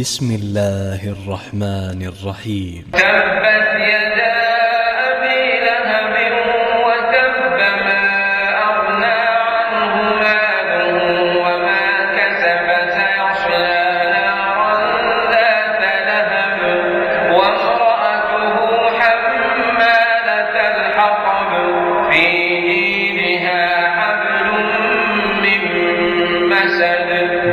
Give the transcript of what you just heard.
بسم الله الرحمن الرحيم. تبت يد